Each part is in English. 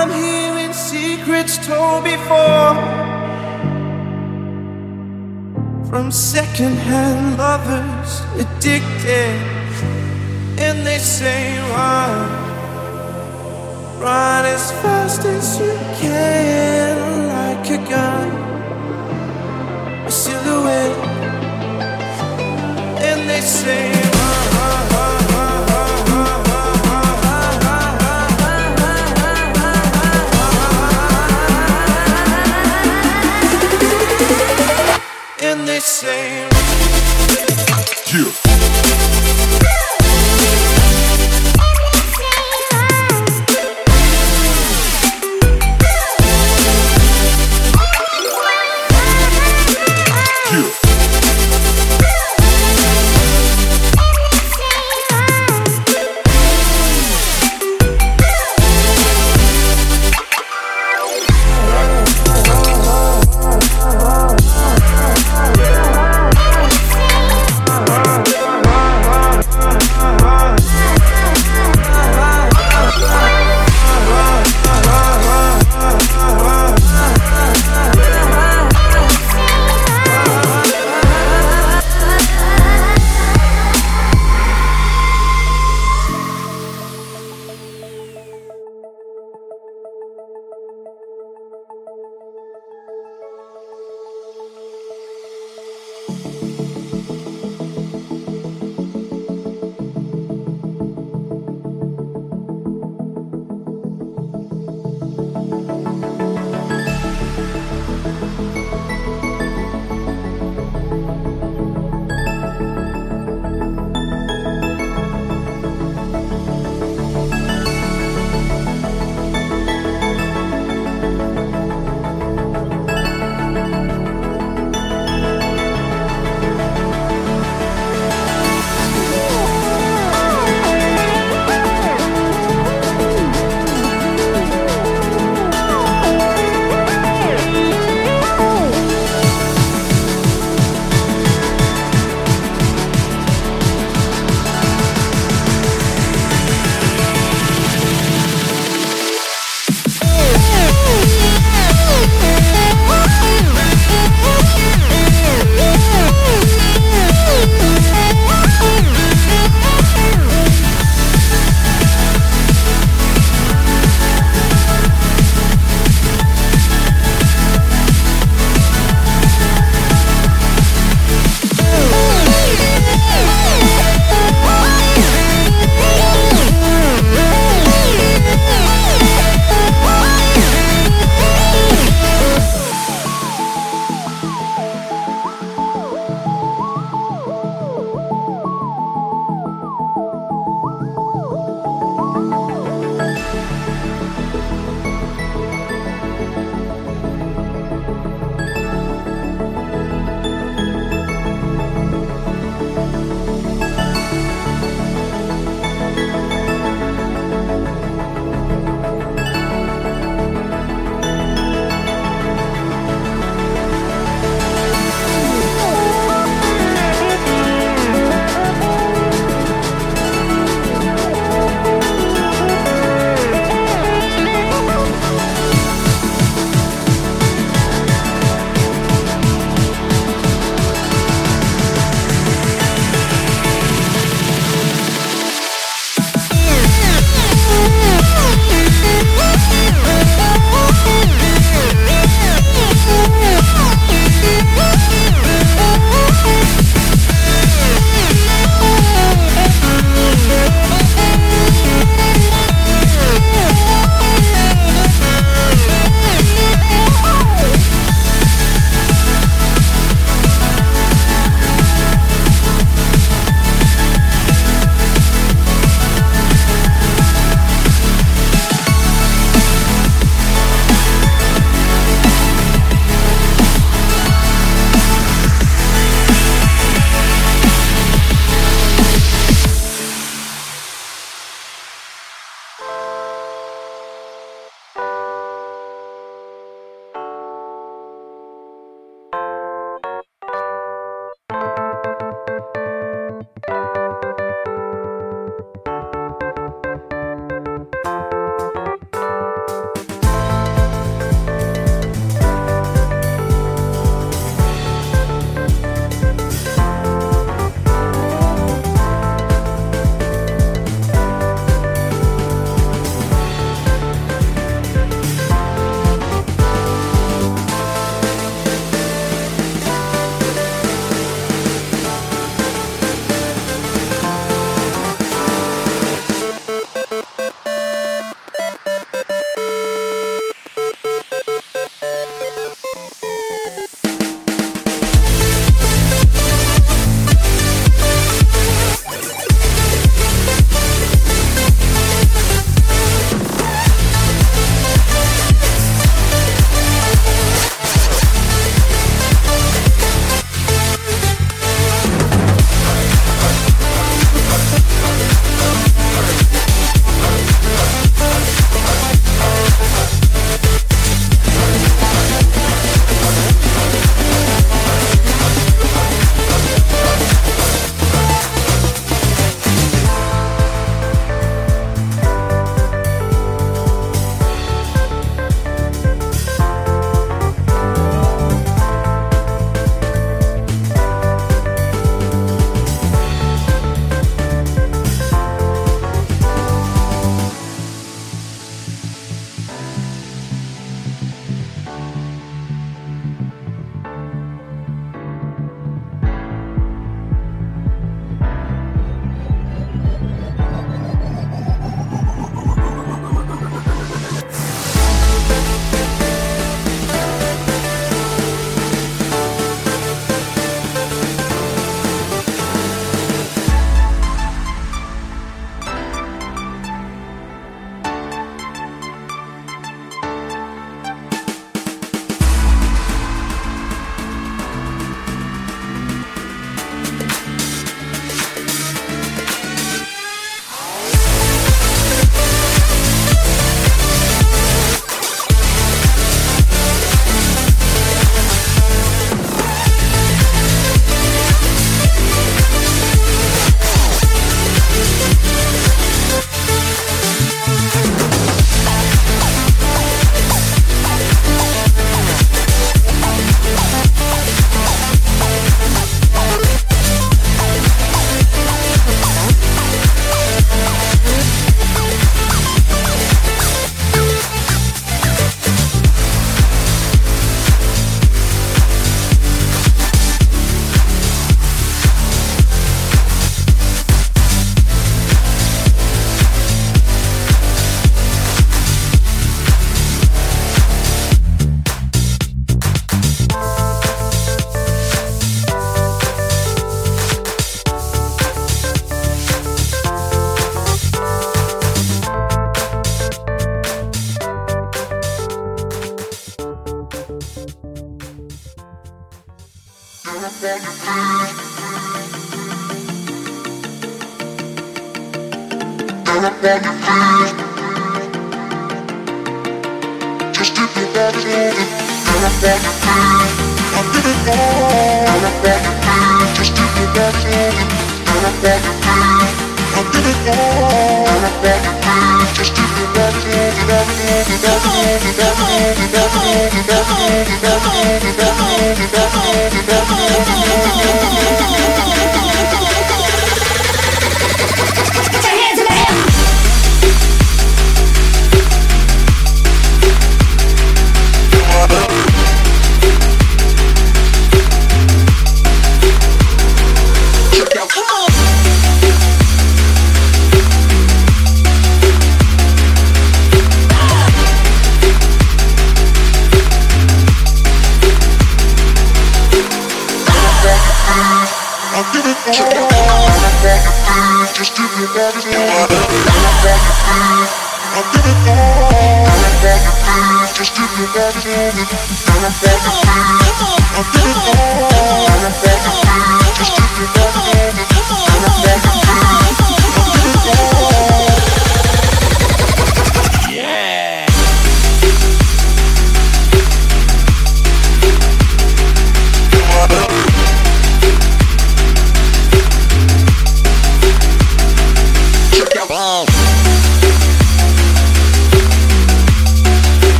I'm hearing secrets told before. From secondhand lovers addicted, and they say run, run as fast as you can, like a gun, a silhouette, and they say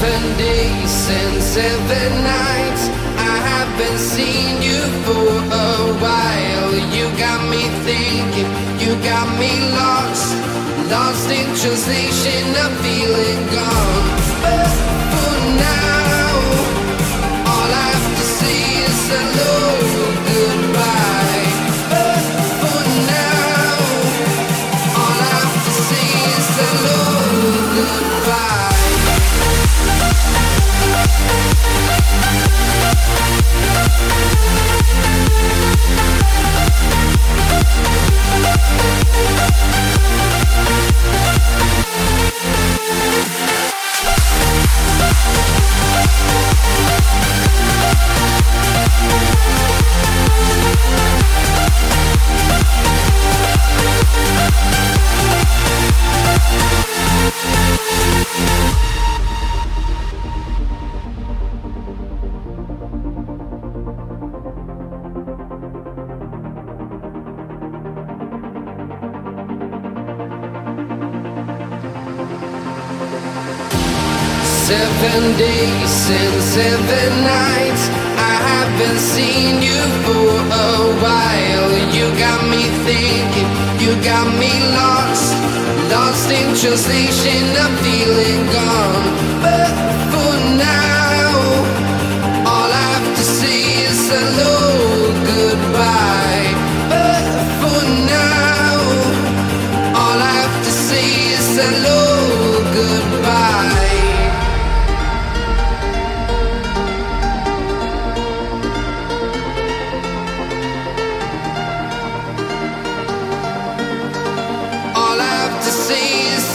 Seven days and seven nights. I haven't seen you for a while. You got me thinking, you got me lost. Lost in translation, I'm feeling gone. But for now All I have to say is hello.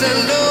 alone.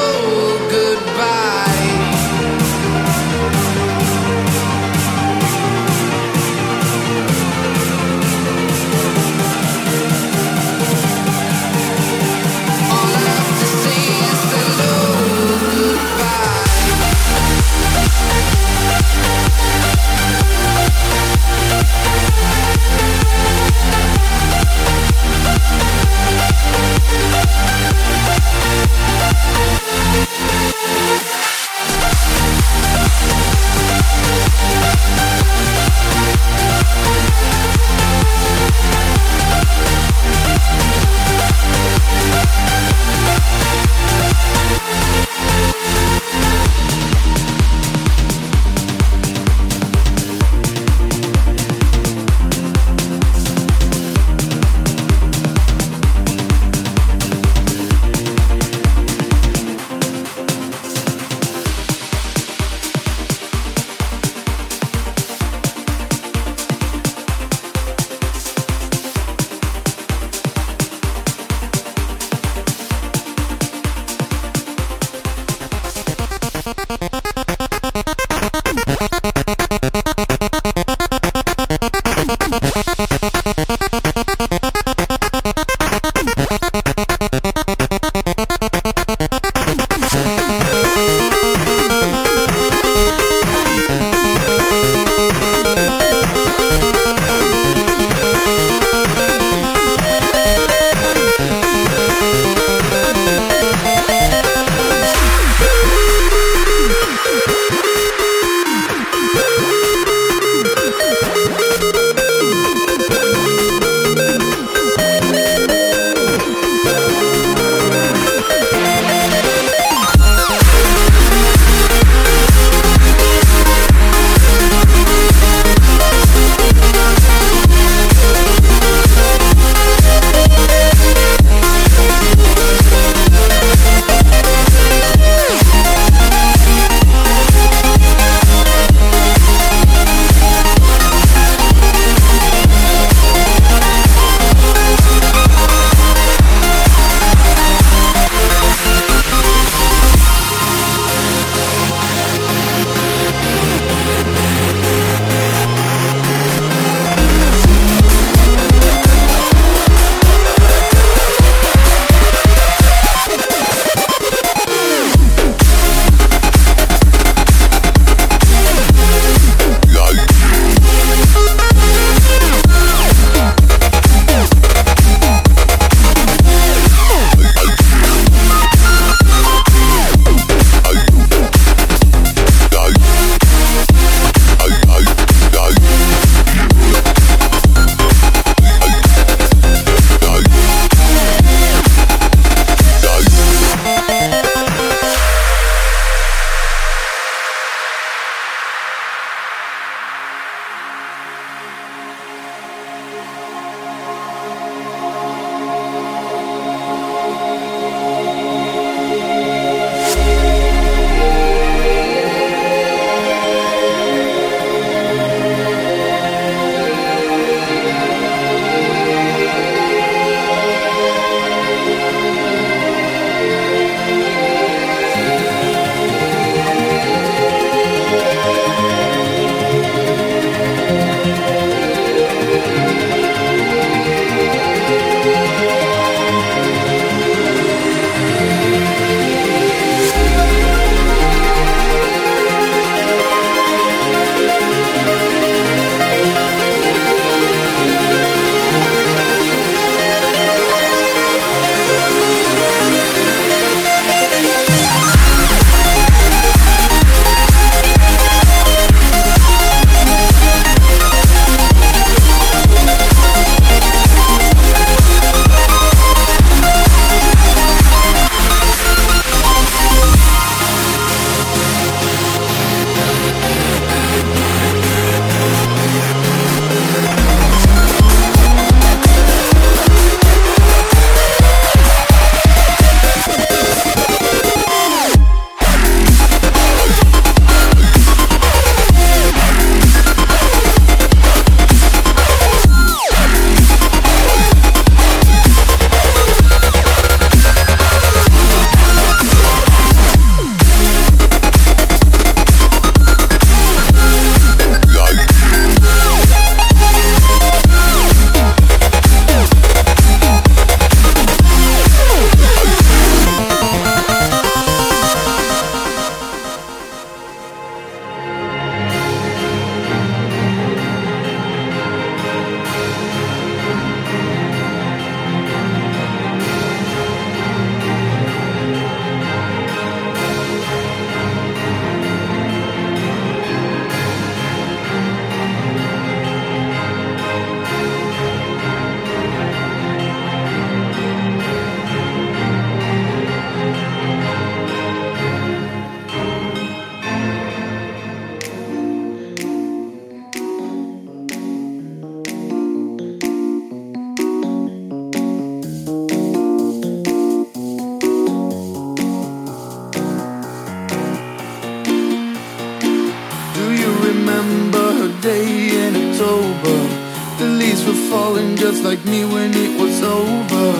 just like me when it was over.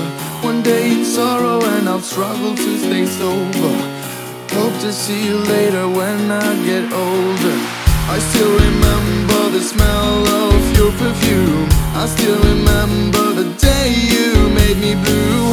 One day in sorrow, and I'll struggle to stay sober. Hope to see you later when I get older. I still remember the smell of your perfume. I still remember the day you made me blue.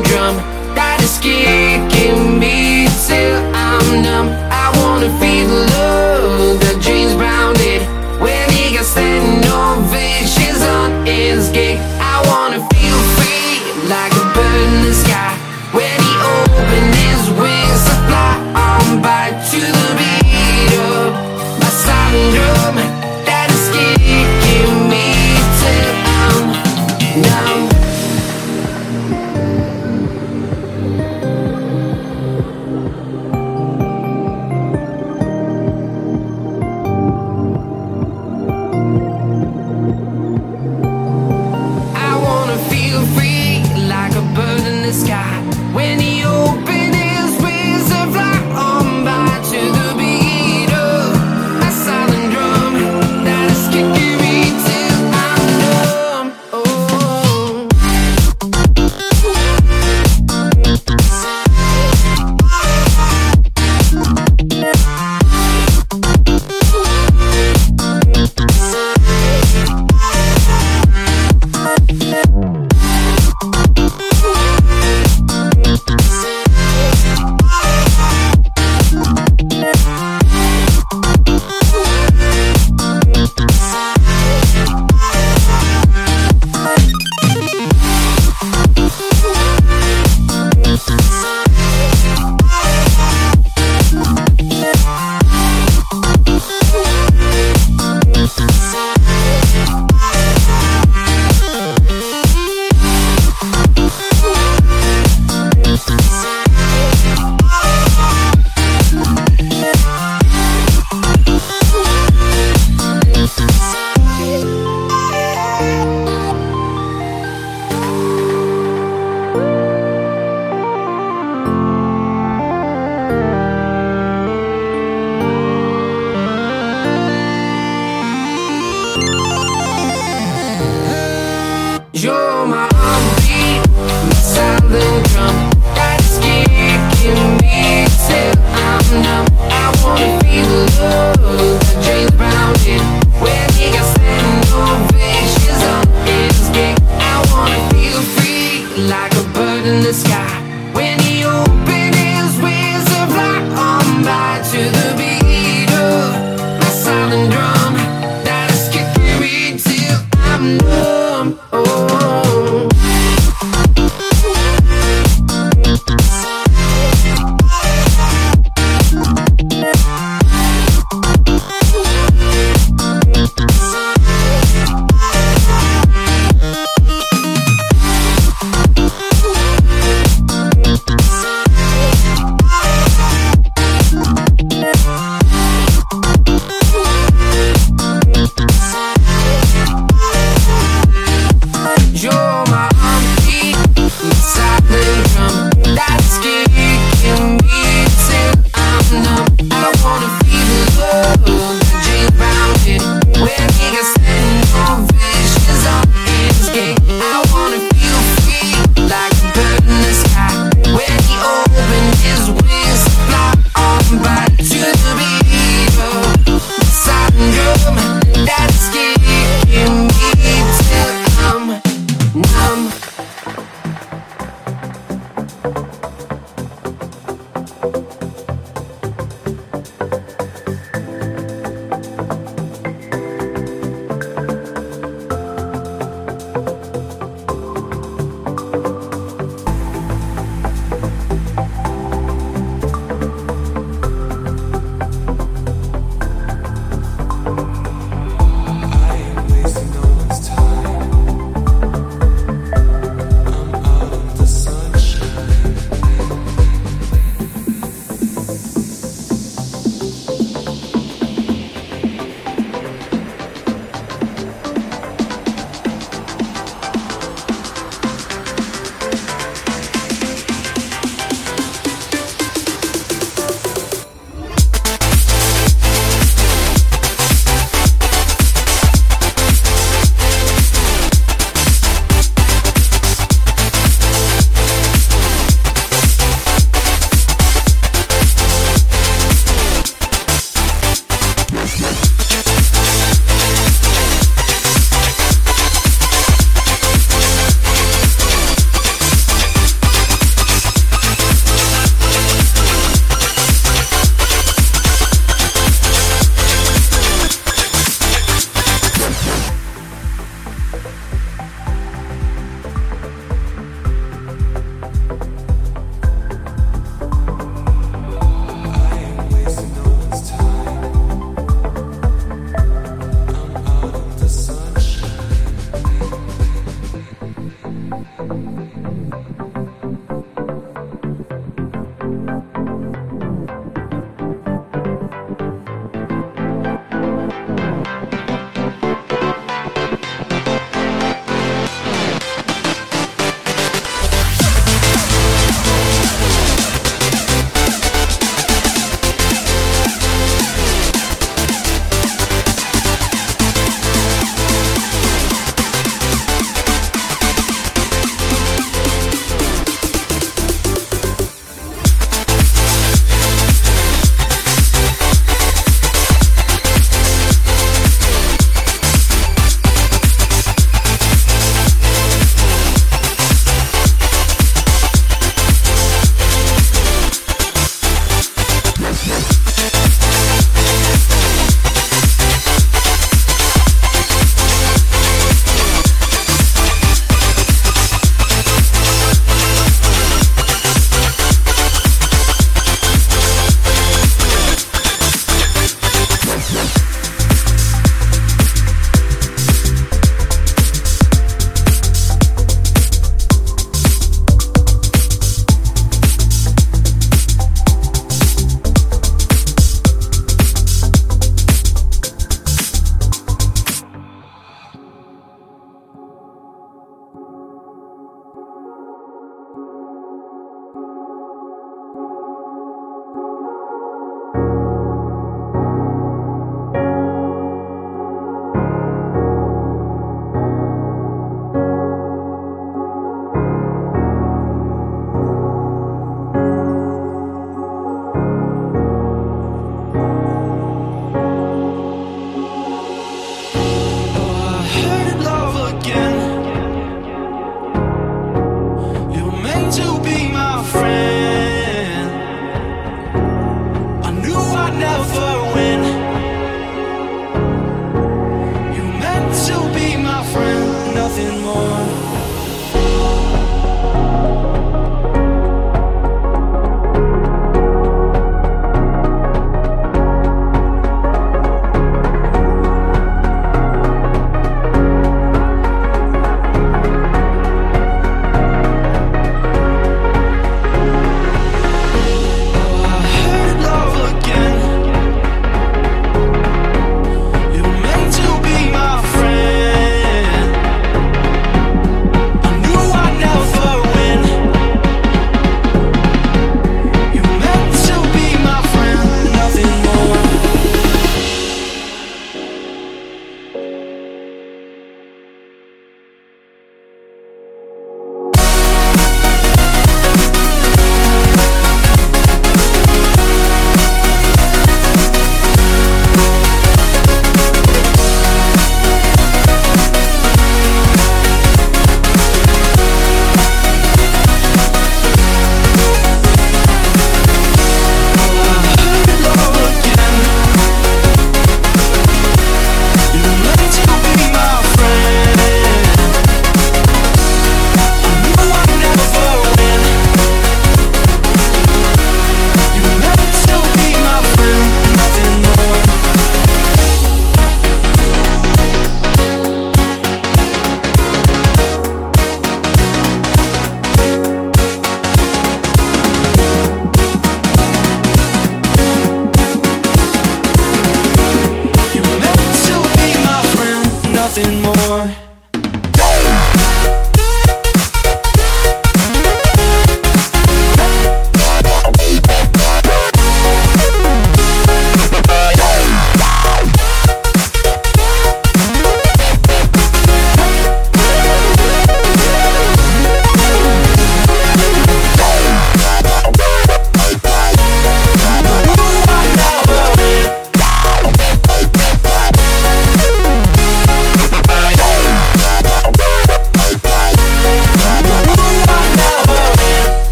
drum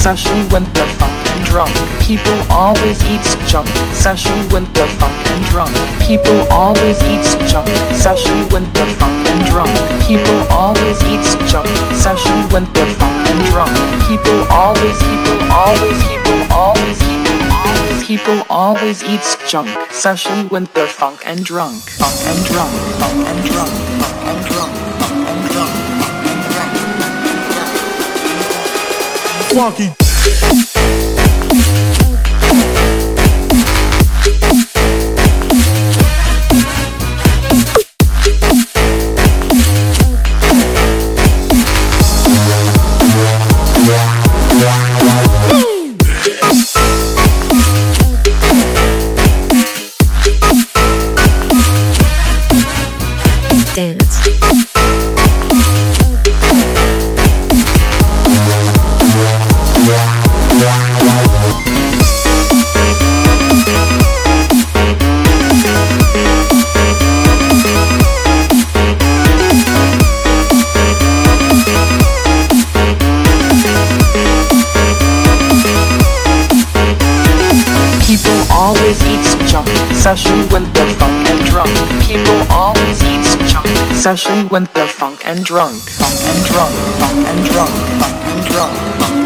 especially when they're funk and drunk. People always eat junk, especially when they're funk and drunk. People always eat junk, especially when they're funk and drunk. People always eat junk, especially when they're funk and drunk. People always, people always, people always, people always, people always eat junk, especially when they're funk and drunk. Funk and drunk, funk and drunk, funk and drunk, Wonky. Especially when they're funk and drunk. Funk and drunk, funk and drunk, funk and drunk, funk and drunk,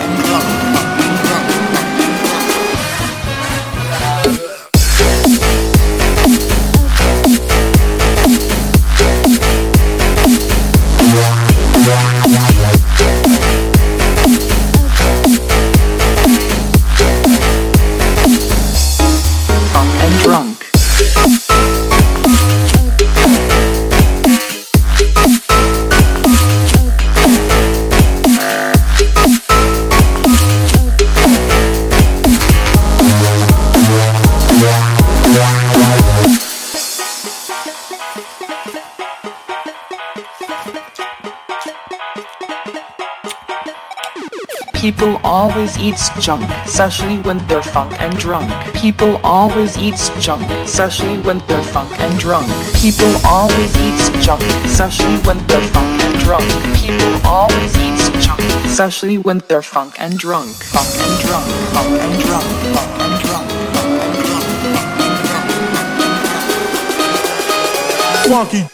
always eat junk, especially when they're funk and drunk. People always eat junk, especially when they're funk and drunk. People always eat junk, especially when they're funk and drunk. People always eat junk, especially when they're funk and drunk. Funk and drunk, funk and drunk, funk and drunk, funk and drunk. Wonky.